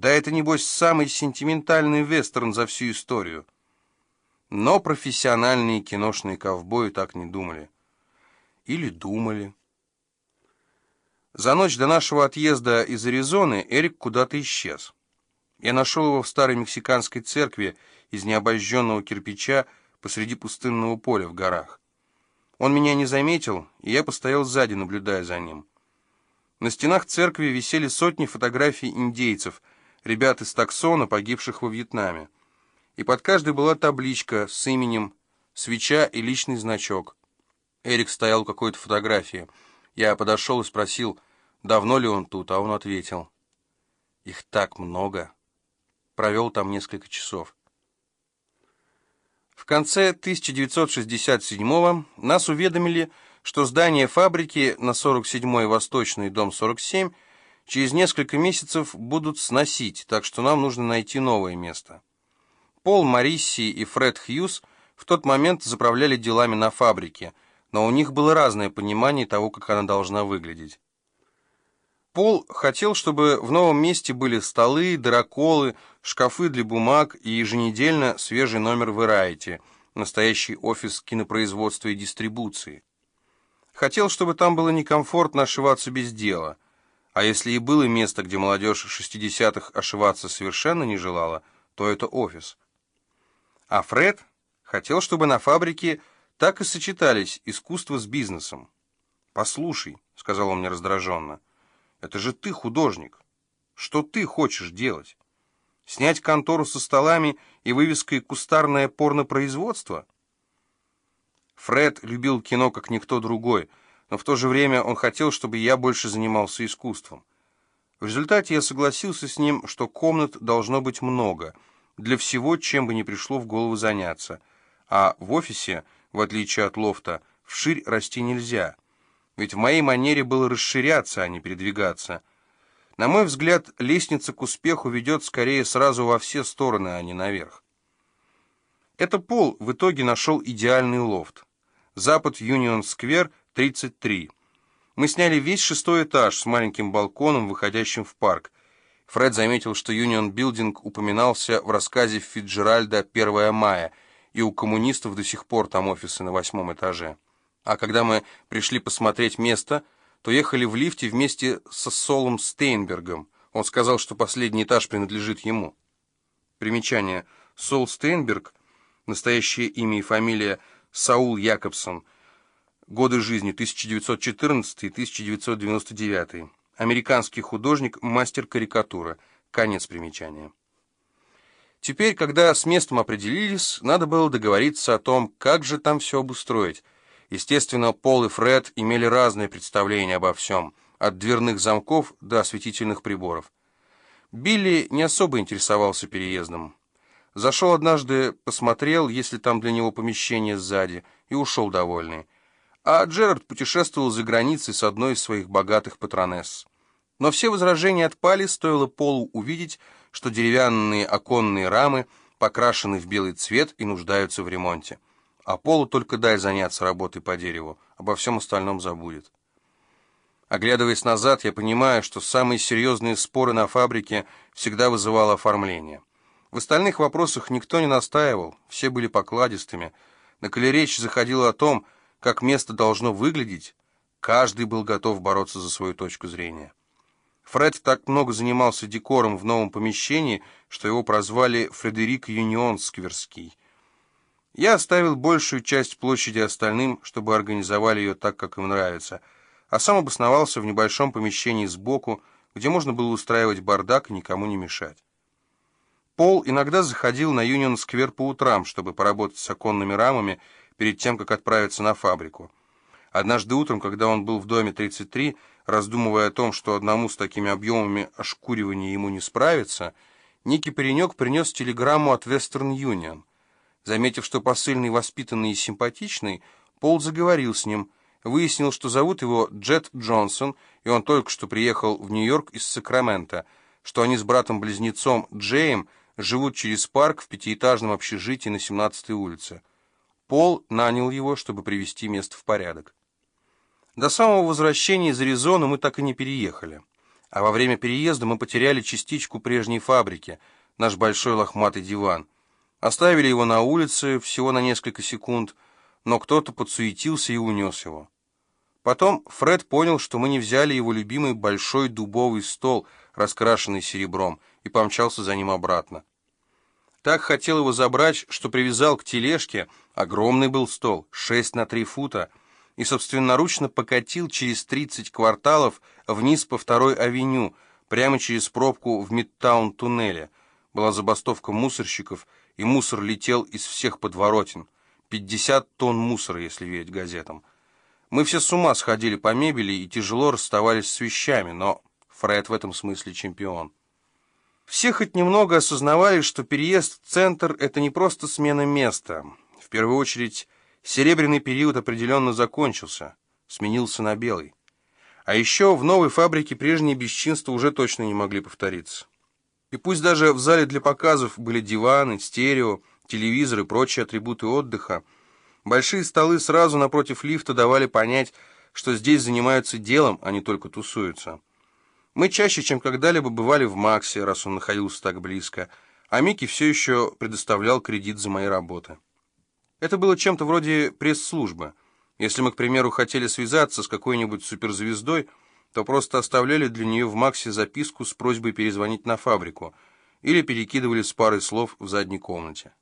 Да это, небось, самый сентиментальный вестерн за всю историю. Но профессиональные киношные ковбои так не думали. Или думали. За ночь до нашего отъезда из Аризоны Эрик куда-то исчез. Я нашел его в старой мексиканской церкви из необожженного кирпича посреди пустынного поля в горах. Он меня не заметил, и я постоял сзади, наблюдая за ним. На стенах церкви висели сотни фотографий индейцев, ребят из таксона, погибших во Вьетнаме. И под каждой была табличка с именем, свеча и личный значок. Эрик стоял у какой-то фотографии. Я подошел и спросил, давно ли он тут, а он ответил, «Их так много». Провел там несколько часов. В конце 1967-го нас уведомили, что здание фабрики на 47-й Восточный, дом 47, через несколько месяцев будут сносить, так что нам нужно найти новое место. Пол Марисси и Фред Хьюз в тот момент заправляли делами на фабрике, но у них было разное понимание того, как она должна выглядеть. Пол хотел, чтобы в новом месте были столы, драколы, шкафы для бумаг и еженедельно свежий номер Variety, настоящий офис кинопроизводства и дистрибуции. Хотел, чтобы там было некомфортно ошиваться без дела. А если и было место, где молодежь 60-х ошиваться совершенно не желала, то это офис. А Фред хотел, чтобы на фабрике так и сочетались искусство с бизнесом. «Послушай», — сказал он мне раздраженно, — «это же ты художник. Что ты хочешь делать? Снять контору со столами и вывеской «Кустарное порнопроизводство»?» Фред любил кино как никто другой, но в то же время он хотел, чтобы я больше занимался искусством. В результате я согласился с ним, что комнат должно быть много, для всего, чем бы ни пришло в голову заняться, а в офисе, в отличие от лофта, вширь расти нельзя, ведь в моей манере было расширяться, а не передвигаться. На мой взгляд, лестница к успеху ведет скорее сразу во все стороны, а не наверх. Это Пол в итоге нашел идеальный лофт. Запад Юнион-сквер, 33. Мы сняли весь шестой этаж с маленьким балконом, выходящим в парк. Фред заметил, что Юнион Билдинг упоминался в рассказе Фитджеральда «1 мая», и у коммунистов до сих пор там офисы на восьмом этаже. А когда мы пришли посмотреть место, то ехали в лифте вместе со Солом Стейнбергом. Он сказал, что последний этаж принадлежит ему. Примечание. Сол Стейнберг, настоящее имя и фамилия Саул Якобсон. Годы жизни 1914-1999. Американский художник, мастер карикатуры. Конец примечания. Теперь, когда с местом определились, надо было договориться о том, как же там все обустроить. Естественно, Пол и Фред имели разные представления обо всем, от дверных замков до осветительных приборов. Билли не особо интересовался переездом. Зашел однажды, посмотрел, есть ли там для него помещение сзади, и ушел довольный. А Джерард путешествовал за границей с одной из своих богатых патронесс. Но все возражения отпали, стоило Полу увидеть, что деревянные оконные рамы покрашены в белый цвет и нуждаются в ремонте. А Полу только дай заняться работой по дереву, обо всем остальном забудет. Оглядываясь назад, я понимаю, что самые серьезные споры на фабрике всегда вызывало оформление. В остальных вопросах никто не настаивал, все были покладистыми. На коли речь о том, как место должно выглядеть, каждый был готов бороться за свою точку зрения. Фред так много занимался декором в новом помещении, что его прозвали Фредерик Юнион Скверский. Я оставил большую часть площади остальным, чтобы организовали ее так, как им нравится, а сам обосновался в небольшом помещении сбоку, где можно было устраивать бардак и никому не мешать. Пол иногда заходил на Юнион-сквер по утрам, чтобы поработать с оконными рамами перед тем, как отправиться на фабрику. Однажды утром, когда он был в доме 33, раздумывая о том, что одному с такими объемами ошкуривания ему не справиться, некий паренек принес телеграмму от Western Union. Заметив, что посыльный воспитанный и симпатичный, Пол заговорил с ним, выяснил, что зовут его Джет Джонсон, и он только что приехал в Нью-Йорк из Сакрамента, что они с братом-близнецом Джеем – живут через парк в пятиэтажном общежитии на 17-й улице. Пол нанял его, чтобы привести место в порядок. До самого возвращения из Аризоны мы так и не переехали. А во время переезда мы потеряли частичку прежней фабрики, наш большой лохматый диван. Оставили его на улице всего на несколько секунд, но кто-то подсуетился и унес его. Потом Фред понял, что мы не взяли его любимый большой дубовый стол, раскрашенный серебром, и помчался за ним обратно. Так хотел его забрать, что привязал к тележке, огромный был стол, 6 на 3 фута, и собственноручно покатил через 30 кварталов вниз по второй авеню, прямо через пробку в Мидтаун-туннеле. Была забастовка мусорщиков, и мусор летел из всех подворотен. 50 тонн мусора, если верить газетам. Мы все с ума сходили по мебели и тяжело расставались с вещами, но Фред в этом смысле чемпион. Все хоть немного осознавали, что переезд в центр — это не просто смена места. В первую очередь, серебряный период определенно закончился, сменился на белый. А еще в новой фабрике прежние бесчинства уже точно не могли повториться. И пусть даже в зале для показов были диваны, стерео, телевизор и прочие атрибуты отдыха, Большие столы сразу напротив лифта давали понять, что здесь занимаются делом, а не только тусуются. Мы чаще, чем когда-либо бывали в Максе, раз он находился так близко, а Микки все еще предоставлял кредит за мои работы. Это было чем-то вроде пресс-службы. Если мы, к примеру, хотели связаться с какой-нибудь суперзвездой, то просто оставляли для нее в Максе записку с просьбой перезвонить на фабрику или перекидывали с парой слов в задней комнате.